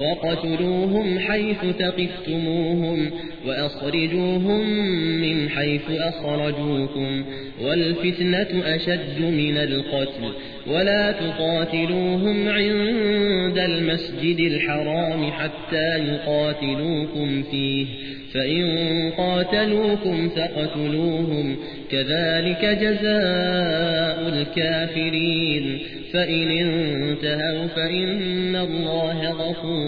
وقتلوهم حيث تقفتموهم وأخرجوهم من حيث أخرجوكم والفتنة أشد من القتل ولا تقاتلوهم عند المسجد الحرام حتى يقاتلوكم فيه فإن قاتلوكم فقتلوهم كذلك جزاء الكافرين فإن انتهوا فإن الله غفور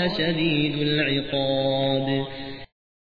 الله شديد العقاب.